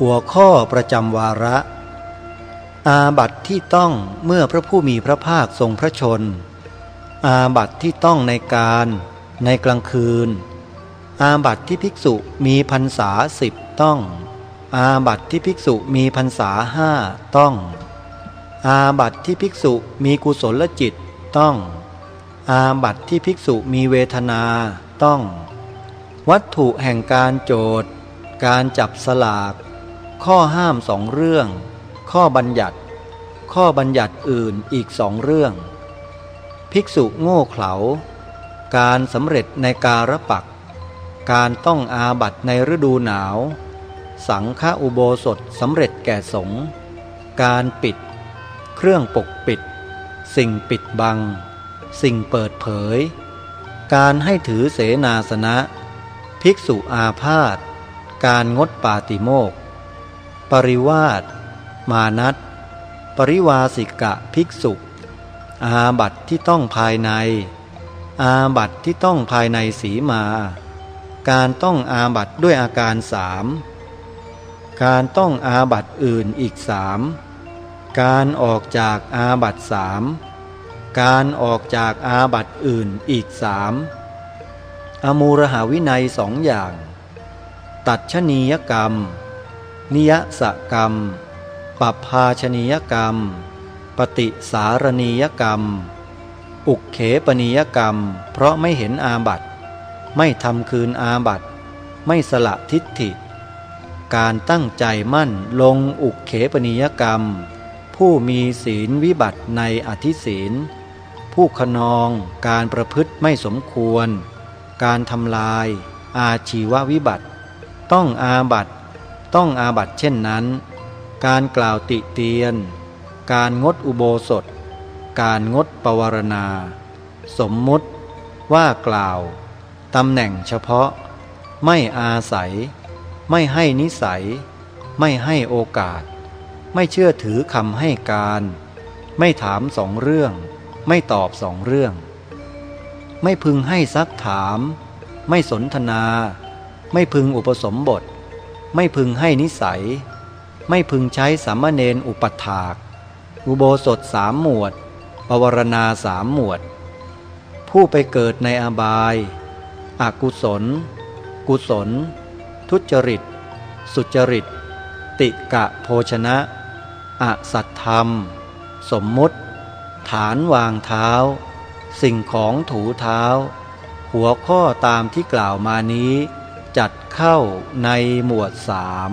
หัวข้อประจำวาระ อาบัตที่ต้องเมื่อพระผู้มีพระภาคทรงพระชน อาบัตที่ต้องในการในกลางคืน อาบัตที่ภิกษุมีพรรษาสิบต้อง อาบัตที่ภิกษุมีพรรษาห้าต้อง อาบัตที่ภิกษุมีกุศลจิตต้อง อาบัตที่ภิกษุมีเวทนาต้อง วัตถุแห่งการโจทย์การจับสลาก ข้อห้ามสองเรื่อง ข้อบัญญัติ ข้อบัญญัติอื่นอีกสองเรื่อง ภิกษุโง่เขลา การสำเร็จในการปัก การต้องอาบัตในฤดูหนาว สังฆอุโบสถสำเร็จแก่สงฆ์การปิด เครื่องปกปิด สิ่งปิดบัง สิ่งเปิดเผย การให้ถือเสนาสนะ ภิกษุอาพาธการงดปาติโมกข์ ปริวาสมานัตปริวาสิกะภิกษุ อาบัตที่ต้องภายใน อาบัตที่ต้องภายในสีมา การต้องอาบัตด้วยอาการสามการต้องอาบัตอื่นอีกสามการออกจากอาบัตสามการออกจากอาบัตอื่นอีกสามอมูรหาวินัยสองอย่าง ตัดชนียกรรม นิยสกรรม ปัปาชนียกรรม ปฏิสารณียกรรม อุกเขปนิยกรรม เพราะไม่เห็นอาบัตไม่ทำคืนอาบัตไม่สละทิฏฐิ การตั้งใจมั่นลงอุกเขปนิยกรรม ผู้มีศีลวิบัติในอธิศีล ผู้ขนองการประพฤติไม่สมควร การทำลาย อาชีววิบัติ ต้องอาบัต ต้องอาบัตเช่นนั้น การกล่าวติเตียน การงดอุโบสถ การงดปวารณา สมมุติว่ากล่าวตำแหน่งเฉพาะ ไม่อาศัย ไม่ให้นิสัย ไม่ให้โอกาส ไม่เชื่อถือคำให้การ ไม่ถามสองเรื่อง ไม่ตอบสองเรื่อง ไม่พึงให้ซักถาม ไม่สนทนา ไม่พึงอุปสมบท ไม่พึงให้นิสัย ไม่พึงใช้สามเณรอุปัฏฐาก อุโบสถสามหมวด ปวารณาสามหมวด ผู้ไปเกิดในอบายอากุศล กุศล ทุจริต สุจริต ติกะโภชนะอสัตธรรม สมมุติ ฐานวางเท้า สิ่งของถูเท้า หัวข้อตามที่กล่าวมานี้ จัดเข้าในหมวดสาม